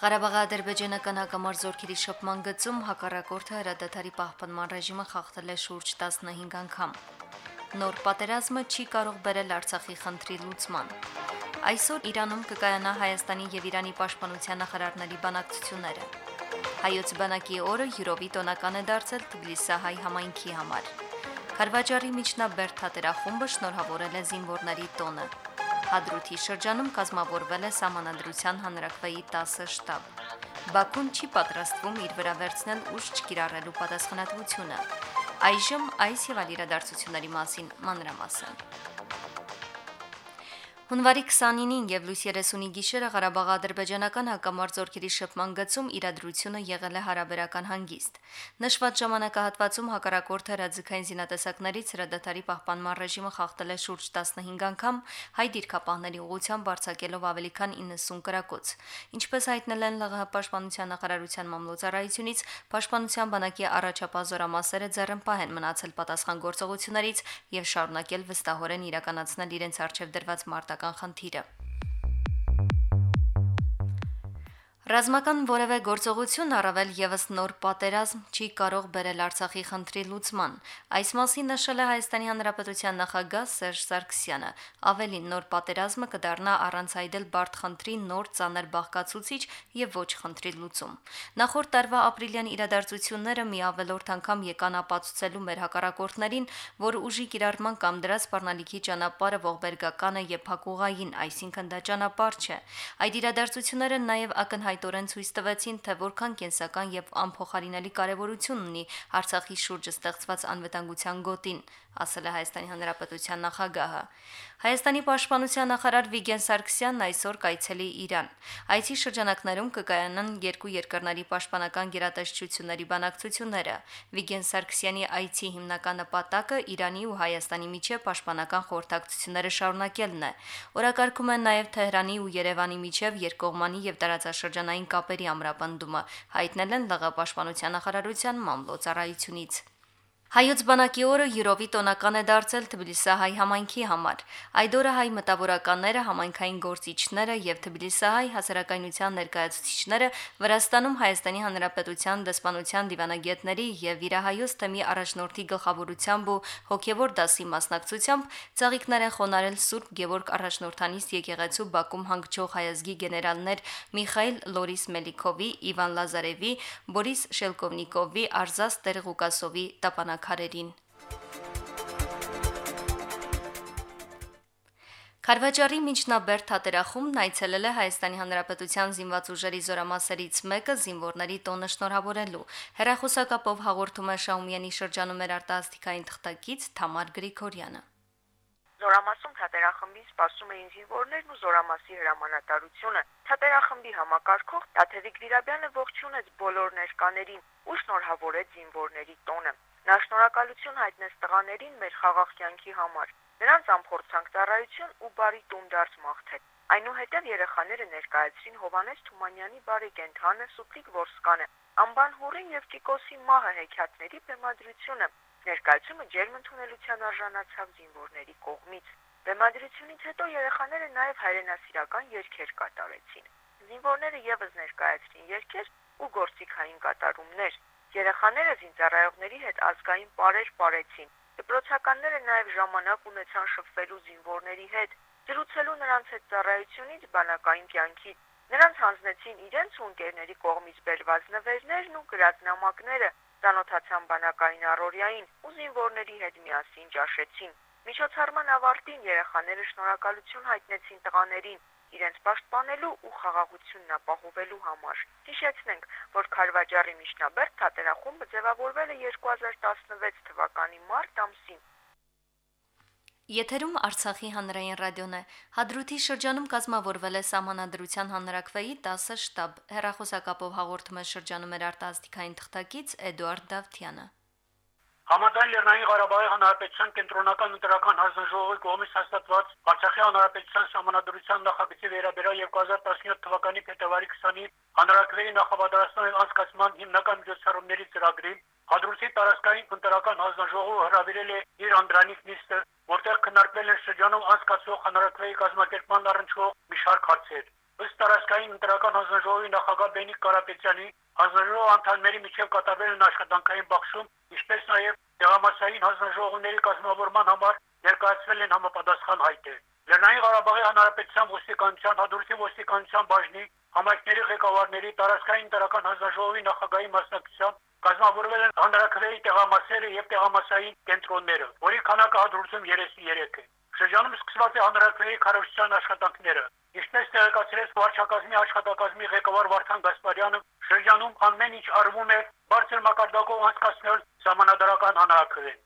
Ղարաբաղի ադրբեջանական հակամարտ զորքերի շփման գծում հակառակորդը հրադադարի պահպանման ռեժիմը խախտել է շուրջ 15 անգամ։ Նոր պատերազմը չի կարող բերել Արցախի խնդրի լուծման։ Այսօր Իրանում կկայանա Հայաստանի եւ Իրանի պաշտպանության նախարարների բանակցությունները։ Հայոց բանակի օրը յուրովի տոնական է դարձել Թբիլիսահայ համայնքի համար։ Խարվաճարի միջնաբերդ թատերախումբը շնորհավորել է զինվորների տոնը։ Հադրութի շրջանում կազմավորվել է համանadrության հանրակրվեի 10 շտաբ։ Բաքուն չի պատրաստվում իր վրա վերցնել ուժ չկիրառելու պատասխանատվությունը։ Այժմ այս եւ այլ իրադարձությունների մասին մանրամասն։ Հունվարի 29-ին եւ լույս 30-ի գիշերը Ղարաբաղի ադրբեջանական հակամարտ զորքերի շփման գծում իրադրությունը եղել է հարաբերական հանգիստ։ Նշված ժամանակահատվածում հակառակորդը հրաձգային զինատեսակներից հրադադարի պահպանման ռեժիմը խախտել է շուրջ 15 անգամ, հայ դիրքապահների ուղղությամբ արձակելով ավելի քան 90 կրակոց։ Ինչպես հայտնել են ԼՂՀ պաշտպանության նախարարության մամլոյցարայությունից, պաշտպանության բանակի առաջապահ զորամասերը ձեռնպահ են մնացել պատասխան գործողություններից եւ շարունակել վստահորեն իրականացնել իրենց արժեվ դրված մարտական ռազմական խնդիրը։ Ռազմական որևէ գործողություն առավել եւս նոր պատերազմ չի կարող բերել Արցախի խնդրի լուծման։ Այս մասին նշել է Հայաստանի Հանրապետության նախագահ Սերժ Սարգսյանը։ Ավելին նոր պատերազմը կդառնա առանց այդել բարդ խնդրի նոր ծանր բաղկացուցիչ եւ ոչ խնդրի լուծում։ Նախորդ տարվա ապրիլյան իրադարձությունները մի ավելորդ անգամ եկան ապացուցելու մեր հակառակորդներին, որ ուժի կիրառման կամ դրա սպառնալիքի ճանապարհը ողբերգական է եւ փակուղային, այսինքն դա ճանապարհ չէ։ Այդ իրադարձությունները նաեւ ակնհայտ ակնհայտորեն ցույց տվեցին, թե որքան կենսական եւ անփոխարինելի կարեւորություն ունի Արցախի շուրջը ստեղծված անվտանգության գոտին, ասել է Հայաստանի Հանրապետության նախագահը։ Հայաստանի պաշտպանության նախարար Վիգեն Սարգսյանն այսօր կայցելի Իրան։ Այցի շրջանակներում կկայանան երկու երկրների պաշտպանական գերատեսչությունների բանակցությունները։ Վիգեն Սարգսյանի այցի հիմնական նպատակը Իրանի ու Հայաստանի միջև պաշտպանական խորհրդակցությունները շարունակելն է։ Օրակարգում են նաև Թեհրանի ու Երևանի միջև երկկողմանի եւ տարածաշրջանային կապերի ամրապնդումը, հայտնել են ԼՂ պաշտպանության նախարարության մամլոյցարայությունից։ Հայոց բանակի օրը յուրովի տոնական է դարձել Թբիլիսահայ համայնքի համար։ Այդ օրը հայ մտավորականները, համայնքային գործիչները եւ Թբիլիսահայ հասարակայնության ներկայացուցիչները Վրաստանում Հայաստանի Հանրապետության դեսպանության դիվանագետների եւ Վիրահայոց թեմի առաջնորդի գլխավորությամբ ու հոգեվոր դասի մասնակցությամբ ծաղիկներ են խոնարել Սուրբ Գևորգ առաջնորդանիստ եկեղեցու Բաքում հանգչող հայազգի գեներալներ Միխայել Լորիս Մելիքովի, Իվան Լազարևի, Բորիս Շելկովնիկովի, Արզաս Տերղուկասովի տապանակ քարերին։ Խարվաճարի միջնաբերդ թատերախումն այցելել է Հայաստանի Հանրապետության զինված ուժերի զորամասերից մեկը զինվորների տոնը շնորհավորելու։ Հերախոսակապով հաղորդում է Շաումյանի շրջանում մեր արտասթիկային թղթակից Թամար Գրիգորյանը։ Զորամասում թատերախմբին սպասում էին զինվորներն ու զորամասի հրամանատարությունը։ Թատերախմբի համակարգող Տաթևիկ Վիրաբյանը ողջունեց բոլոր ներկաներին ու շնորհավորեց զինվորների տոնը։ Նա շնորհակալություն հայտնեց տղաներին մեր խաղաղ կյանքի համար։ Նրանց ամփորձանք ծառայություն ու բարի տունդարձ մաղթել։ Այնուհետև երեխաները ներկայացրին Հովանես Թումանյանի բարի կենթանը Սուպլիկ Որսկանը, Անբան Հուրին եւ Տիկոսի մահը հեքիաթների բեմադրությունը։ Ներկայացումը ջերմ ընդունելության արժանացավ զինվորների կողմից։ Բեմադրությունից հետո երեխաները նաև հայրենասիրական երգեր կատարեցին։ Զինվորները եւս ներկայացրին երգեր ու գործիքային կատարումներ։ Երեխաները զինծառայողների հետ ազգային պարեր ապարեցին։ Դպրոցականները նաև ժամանակ ունեցան շփվելու զինվորների հետ, զրուցելու նրանց հետ ծառայությունից բանակային կյանքից։ Նրանց հանձնեցին իրենց ու ընկերների կողմից բերված նվերներն ու գրած նամակները, ծանոթացան բանակային առօրյային ու զինվորների հետ միասին ճաշեցին։ Միջոցառման ավարտին երեխաները շնորհակալություն հայտնեցին տղաներին, իրենց պաշտպանելու ու խաղաղությունն ապահովելու համար։ Հիշեցնենք, որ Խարվաճարի միջնաբերդ թատերախումբը ձևավորվել է 2016 թվականի մարտ ամսին։ Եթերում Արցախի հանրային ռադիոն է։ Հադրութի շրջանում կազմավորվել է համանadrության հանրակրվեի 10 շտաբ։ Հերախոսակապով հաղորդում է շրջանում էր արտասթիկային թղթակից Էդուարդ Դավթյանը։ Համաձայն Լեռնային Ղարաբաղի Հանրապետության կենտրոնական ընտրական հանձնաժողովի կողմից հաստատված Արցախի Հանրապետության համանadrության նախագծի վերաբերյալ 2017 թվականի փետրվարի 20-ի հանրակրվեի նախապատրաստման անցկացման հիմնական միջոցառումների ծրագրին Հադրութի տարածքային ընտրական հանձնաժողովը հրավիրել է իր անդրանիկ նիստը, որտեղ քննարկվել են շրջանում անցկացվող հանրակրվեի կազմակերպման առնչվող մի շարք հարցեր։ Ըստ տարածքային ընտրական հանձնաժողովի նախագահ Բենիկ Կարապետյանի հանձնաժողով անդամների միջև կատարվել են աշխատանքային բախշում, ինչպես նաև տեղամասային հանձնաժողովների կազմավորման համար ներկայացվել են համապատասխան հայտեր։ Լեռնային Ղարաբաղի Հանրապետության ոստիկանության հադրութի ոստիկանության բաժնի համայնքների ղեկավարների տարածքային ընտրական հանձնաժողովի նախագահի մասնակցությամբ կազմավորվել են հանրակրեի տեղամասերը եւ տեղամասային կենտրոնները, որի քանակը հադրութում 33 է։ Շրջանում սկսված է հանրակրեի քարոշչության աշխատանքները։ Ինչպես տեղեկացրեց վարչակազմի աշխատակազմի ղեկավար Վարդան Գասպարյանը, շրջանում ամեն ինչ արվում է բարձր մակարդակով անցկացնել համանadrական հանրակրեն։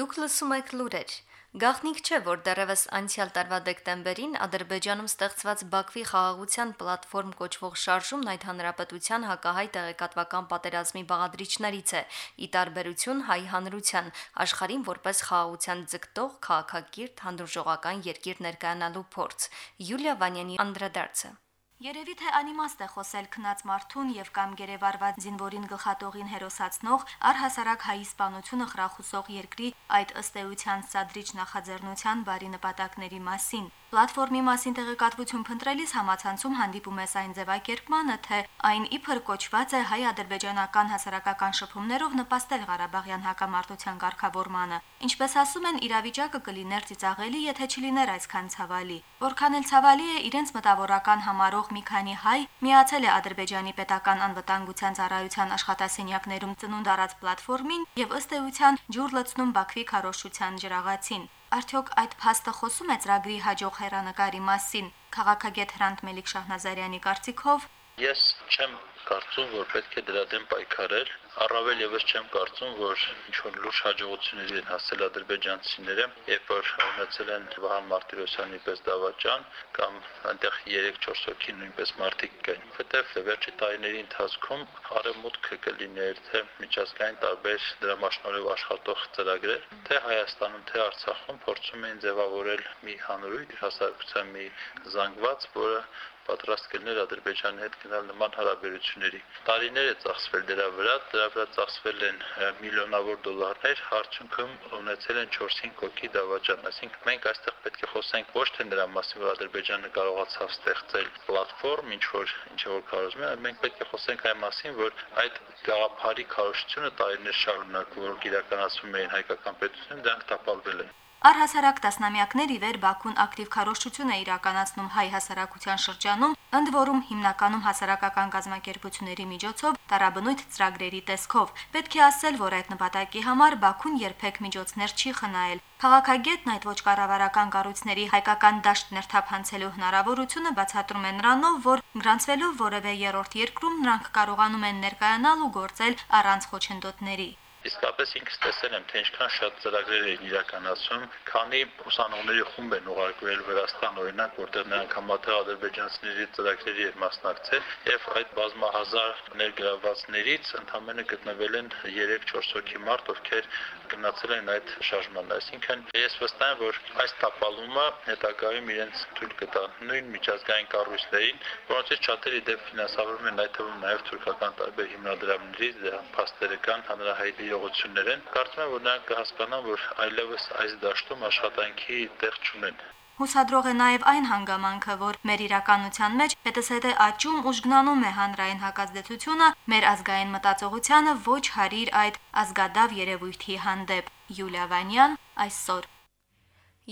Դուք լսում եք լուրեր։ Գաղտնիք չէ, որ դեռևս անցյալ տարվա դեկտեմբերին Ադրբեջանում ստեղծված Բաքվի խաղաղության պլատֆորմ կոչվող շարժումն այդ հանրապետության հակահայ տեղեկատվական պատերազմի բաղադրիչներից է՝ ի տարբերություն հայ հանրության աշխարհին որպես խաղաղության ձգտող քաղաքակիրթ հանդուրժողական երկիր ներկայանալու փորձ։ Յուլիա Վանյանի անդրադարձը Երևի թե անիմաստ է խոսել քնած մարդուն եւ կամ գերեվարված զինվորին գլխատողին հերոսացնող առհասարակ հայ իսպանությունը խրախուսող երկրի այդ ըստ էության սադրիչ նախաձեռնության բարի նպատակների մասին։ Պլատֆորմի մասին տեղեկատվություն փնտրելիս համացանցում հանդիպում ես այն ձևակերպմանը, թե այն իբր կոչված է հայ-ադրբեջանական հասարակական շփումներով նպաստել Ղարաբաղյան հակամարտության ղեկավարմանը։ Ինչպես ասում են, իրավիճակը կլիներ ծիծաղելի, եթե չլիներ այսքան ցավալի։ Որքան էլ ցավալի է, իրենց մտավորական համարող մի քանի հայ միացել է Ադրբեջանի պետական անվտանգության ծառայության աշխատասենյակներում ծնունդ առած պլատֆորմին եւ ըստ էության ջուր լցնում Բաքվի քարոշչության ջրաղացին։ Արդյոք այդ փաստը խոսում է ծրագրի հաջող հերանեկարի մասին։ Խաղաղագետ Հրանտ Մելիք Շահնազարյանի կարծիքով Ես չեմ կարծում, որ պետք է դրա դեմ պայքարել Առավել եւս չեմ կարծում, որ ինչ որ լուրջ հաջողությունների են հասել ադրբեջանցիները, երբ որ ունեցել են Վահան Մարտիրոսյանի պես դավաճան կամ այնտեղ 3-4 հոգի նույնպես մարտիկ կային։ Որտեվ վերջի տարիների ընթացքում արևմուտքը կլիներ թե միջազգային տարբեր դրամաշնորհով աշխատող ծրագրեր, թե Հայաստանում, թե Արցախում փորձում են ձևավորել մի հանրույթ հասարակության մի զանգված, որը պատրաստ կլիներ Ադրբեջանի հետ գնալ նման հարաբերությունների։ Տարիներ է ծախսվել դրա վրա, դրա վրա ծախսվել են միլիոնավոր դոլարներ, արդյունքում ունեցել են 4-5 հոգի դավաճան։ Այսինքն մենք այստեղ պետք է խոսենք ոչ թե նրա մասին, որ Ադրբեջանը կարողացավ ստեղծել պլատֆորմ, ինչ որ ինչ որ կարողում է, մենք պետք է խոսենք այն մասին, որ այդ գաղափարի քարոշչությունը տարիներ շարունակ, որ իրականացում էին հայկական պետությունը, դրանք տապալվել են։ Առհասարակ տասնամյակներ ի վեր Բաքուն ակտիվ քարոշչություն է իրականացնում հայ հասարակության շրջանում, ընդ որում հիմնականում հասարակական կազմակերպությունների միջոցով տարաբնույթ ծրագրերի տեսքով։ Պետք է ասել, որ այդ նպատակի համար Բաքուն երբեք միջոցներ չի խնայել։ Քաղաքագետն այդ ոչ կառավարական կառույցների հայկական դաշտ ներթափանցելու հնարավորությունը բացատրում է նրանով, որ գրանցվելով որևէ երրորդ երկրում նրանք կարողանում են ներկայանալ ու գործել առանց խոչընդոտների։ Իսկապես ինքս տեսել եմ, թե ինչքան շատ ծրագրեր են իրականացում, քանի ուսանողների խումբ են ուղարկվել Վրաստան օրինակ, որտեղ նրանք համատեղ ադրբեջանցիների ծրագրերի են մասնակցել, եւ այդ բազմահազար ներգրավվածներից ընդամենը գտնվել են 3-4 հոգի մարդ, ովքեր գնացել են այդ շարժման։ Այսինքն ես վստահ եմ, որ այս տապալումը հետագայում իրենց թույլ կտա նույն միջազգային կառույցներին, որոնցից շատերը դեպ ֆինանսավորվում են այդ թվում նաև թուրքական տարբեր հիմնադրամներից, դրա փաստերը կան հանրահայտ իրողություններ են, կարծում եմ, որ նրանք կհասկանան, որ այլևս այս դաշտում աշխատանքի տեղ չունեն։ Հուսադրող է նաև այն հանգամանքը, որ մեր իրականության մեջ հետսեթե աճում ուժգնանում է հանրային հակազդեցությունը մեր ազգային մտածողությանը ոչ հարիր այդ ազգադավ երևույթի հանդեպ։ Յուլիա Վանյան այսօր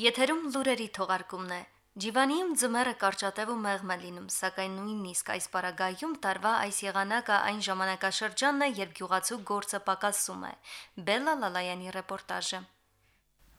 Եթերում լուրերի թողարկումն է։ Ջիվանիում ձմեռը կարճատև ու մեղմ է լինում, սակայն նույնիսկ այս պարագայում տարվա այս եղանակը այն ժամանակաշրջանն է, երբ գյուղացու գործը պակասում է։ Բելլա Լալայանի ռեպորտաժը։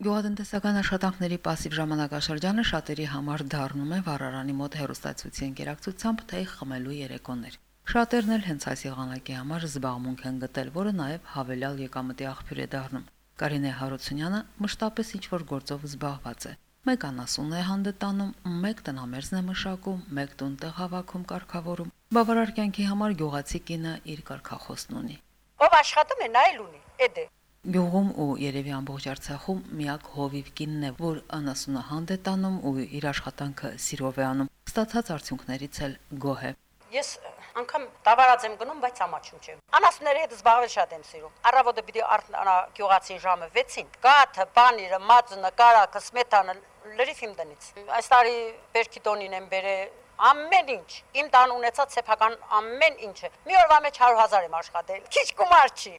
Գյուղատնտեսական աշխատանքների пассив ժամանակաշրջանը շատերի համար դառնում է վառարանի մոտ հերոստացույցի ընկերակցությամբ թե խմելու երեկոներ։ Շատերն էլ հենց այս եղանակի համար զբաղմունք են գտել, որը նաև հավելյալ եկամտի աղբյուր է դառնում։ Կարինե Հարությունյանը մշտապես ինչ որ գործով զբաղված է։ Մեկ անասուն է հանդտանում, մեկ տնամերձն է մշակում, մեկ տուն տեղ հավաքում կարգավորում։ Բավարար կյանքի համար գյուղացի կինը իր կարգախոսն ունի։ Ով աշխատում է, նա էլ ունի։ Էդ է։ Գյուղում ու երևի ամբողջ Արցախում միակ հովիվ կինն է, որ անասունահանդ է տանում ու իր աշխատանքը սիրով է անում։ Ստացած արդյունքներից էլ գոհ է։ Ես անգամ դավարած եմ գնում, բայց ամաչում չեմ։ Անասունների հետ զբաղվել շատ եմ սիրում։ Առավոտը պիտի գյուղացին ժամը 6-ին։ Գաթը, պանիրը, մածունը, կարակը, սմետանը լրիվ իմ տնից։ Այս տարի բերքի տոնին եմ բերել ամեն ինչ իմ տան ունեցած սեփական ամեն ինչը մի օրվա մեջ 100.000 եմ աշխատել քիչ գումար չի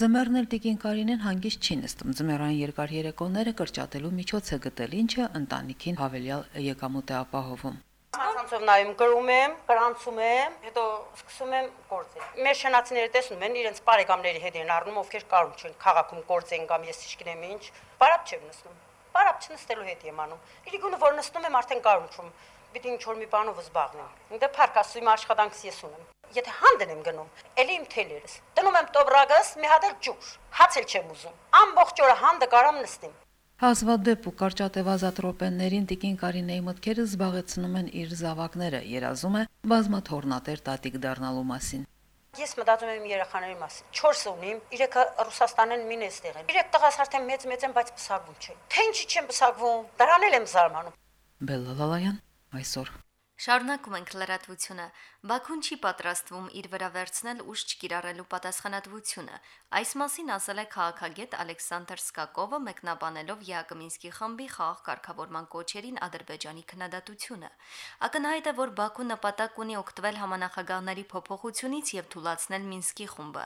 Ձմեռն էլ Տիկին Կարինեն հանգիստ չի նստում։ Ձմեռային երկար երեկոները կրճատելու միջոց է գտել, ինչը ընտանիքին հավելյալ եկամուտ է ապահովում։ Անցանցով նայում գրում եմ, գրանցում եմ, հետո սկսում եմ գործել։ Մեր շնացիները տեսնում են իրենց բարեկամների հետ են առնում, ովքեր կարում չեն քաղաքում գործեն կամ ես իշխնեմ ինչ։ Բարապ չեմ նստում։ Բարապ չնստելու հետ եմ անում։ Իրիկունը որ նստում եմ արդեն կարում չում պիտի ինչ որ մի բանով զբաղվեմ։ Դե փառք ասում աշխատանքս ես ունեմ։ Եթե հանդեն եմ գնում, ելի իմ թելերս։ Դնում եմ տոբրագս, մի հատ էլ ջուր։ Հացել չեմ ուզում։ Ամբողջ օրը հանդը կարամ նստեմ։ Հազվադեպ ու կարճատև ազատրոպեններին Տիկին Կարինեի մտքերը զբաղեցնում են իր զավակները, երազում է բազմաթորնատեր տատիկ դառնալու մասին։ Ես մտածում եմ երեխաների մասին։ 4 ունիմ, 3-ը Ռուսաստանեն մին էստեղ են։ 3 տղաս արդեն մեծ-մեծ են, բայց պսակվում չեն։ Թե ինչի չեն պսակվում, դրանել եմ զարմանում։ Բելլալալայան այսօր Շարունակում ենք լրատվությունը։ Բաքուն չի պատրաստվում իր վրա վերցնել ուժ չկիրառելու պատասխանատվությունը։ Այս մասին ասել է քաղաքագետ Ալեքսանդր Սկակովը մեկնաբանելով Յակոմինսկի խմբի խաղաղ կարգավորման կոչերին Ադրբեջանի քննադատությունը։ Ակնհայտ է, որ Բաքուն նպատակ ունի օգտվել համանախագահների փոփոխությունից եւ թույլաtsնել Մինսկի խումբը։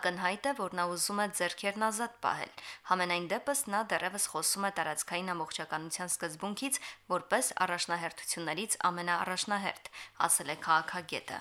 Ակնհայտ է, որ նա ուզում է ձեռքերն ազատ պահել։ Համենայն դեպս նա դեռևս խոսում է տարածքային ամբողջականության սկզբունքից որպես առաջնահերթություններից ամենաառաջնահերթ, ասել է քաղաքագետը։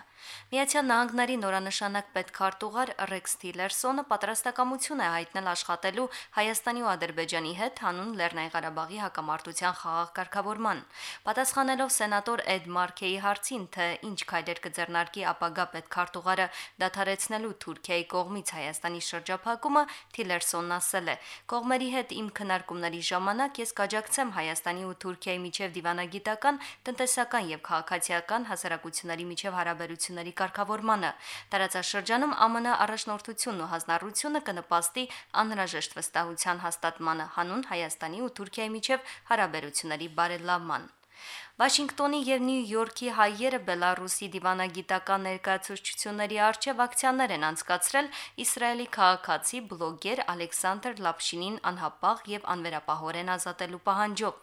Միացյալ Նահանգների նորանշանակ պետքարտուղար Ռեքս Թիլերսոնը պատրաստակամություն է հայտնել աշխատելու Հայաստանի ու Ադրբեջանի հետ հանուն Լեռնային Ղարաբաղի հակամարտության խաղաղ կարգավորման։ Պատասխանելով սենատոր Էդ Մարքեի հարցին, թե ինչ քայլեր կձեռնարկի ապագա պետքարտուղարը դադարեցնելու Թուրքիայի կողմից Հայաստանի շրջափակումը, Թիլերսոնն ասել է. «Կողմերի հետ իմ քննարկումների ժամանակ ես կաջակցեմ Հայաստանի ու Թուրքիայի միջև դիվանագիտական, տնտեսական եւ քաղաքացիական հասարակությունների միջև հարաբերությունների կարգավորմանը։ Տարածաշրջանում ԱՄՆ առաջնորդությունն ու հանրությունը կնպաստի անհրաժեշտ վստահության հաստատմանը հանուն Հայաստանի ու Թուրքիայի միջև հարաբերությունների բարելավման։ Վաշինգտոնի եւ Նյու Յորքի հայերը Բելարուսի դիվանագիտական ներկայացուցչությունների արչեւ ակցիաներ են անցկացրել Իսրայելի քաղաքացի բլոգեր Ալեքսանդր Լապշինին անհապաղ եւ անվերապահորեն ազատելու պահանջով։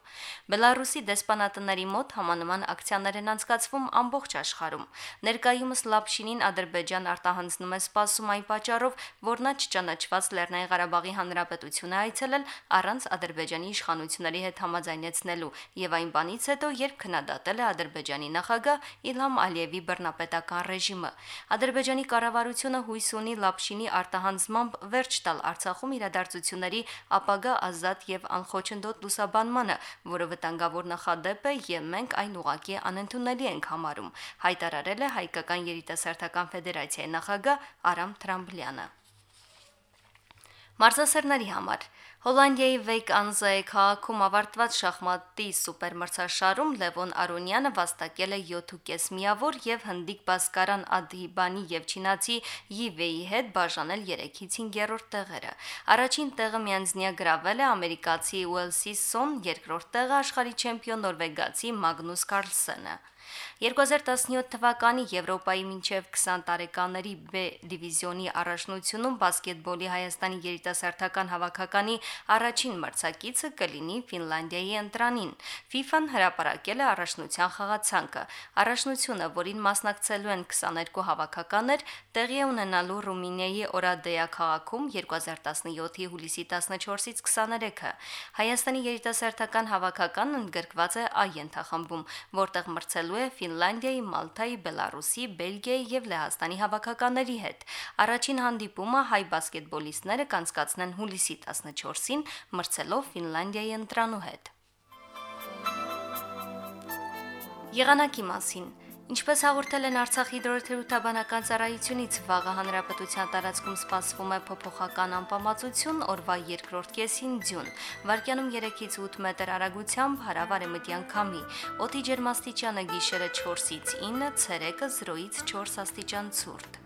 Բելարուսի դեսպանատների մոտ համանման ակցիաներ են անցկացվում ամբողջ աշխարհում։ Ներկայումս Լապշինին Ադրբեջան արտահանձնում է սպասում այն պատճառով, որ նա չճանաչված Լեռնային Ղարաբաղի Հանրապետություն է այցելել առանց Ադրբեջանի իշխանությունների հետ համաձայնեցնելու եւ այն բանից հետո, երբ քննադատել է Ադրբեջանի նախագահ Իլհամ Ալիևի բռնապետական ռեժիմը։ Ադրբեջանի կառավարությունը հույս ունի Լապշինի արտահանձմամբ վերջ տալ Արցախում իրադարձությունների ապագա ազատ եւ անխոչնդոտ լուսաբանմանը, որը վտանգավոր նախադեպ է եւ մենք այն ուղակի անընդունելի ենք համարում, հայտարարել է հայկական երիտասարդական ֆեդերացիայի նախագահ Արամ Թրամբլյանը։ Մարզասերների համար Հոլանդիայի Վեյկ Անզայի քաղաքում ավարտված շախմատի սուպերմրցաշարում Լևոն Արոնյանը վաստակել է 7.5 միավոր եւ հնդիկ բասկարան Ադհիբանի եւ չինացի Յիվեի հետ բաժանել 3-ից 5-րդ տեղերը։ Առաջին տեղը միանձնյա գրավել է ամերիկացի Ուելսի Սոն, երկրորդ տեղը աշխարհի չեմպիոն նորվեգացի Մագնուս Կարլսենը։ 2017 թվականի Եվրոպայի մինչև 20 տարեկաների B դիվիզիոնի առաջնությունում բասկետբոլի Հայաստանի երիտասարդական հավաքականի առաջին մրցակիցը կլինի Ֆինլանդիայի ընտրանին։ FIFA-ն հրապարակել է առաջնության խաղացանկը։ Առաջնությունը, որին մասնակցելու են 22 հավաքականներ, տեղի է ունենալու Ռումինիայի Օրադեա քաղաքում 2017-ի հուլիսի 14-ից 23-ը։ Հայաստանի երիտասարդական հավաքականն ընդգրկված է այ ենթախմբում, որտեղ մրցելու է Ֆինլանդիայի, Մալթայի, Բելարուսի, Բելգիայի եւ Լեհաստանի հավաքականների հետ։ Առաջին հանդիպումը հայ բասկետբոլիստները կանցկացնեն հուլիսի 14-ին, մրցելով Ֆինլանդիայի ընտրանու հետ։ Եղանակի մասին Ինչպես հաղորդել են Արցախ հիդրոթերապևտաբանական ծառայությունից, վաղը հանրապետության տարածքում սպասվում է փոփոխական անպամացություն, օրվա երկրորդ կեսին ձյուն։ Վարկյանում 3-ից 8 մետր արագությամբ հարավարեմտյան քամի։ Օդի ջերմաստիճանը գիշերը 4-ից 9, ցերեկը 0-ից 4 աստիճան ցուրտ։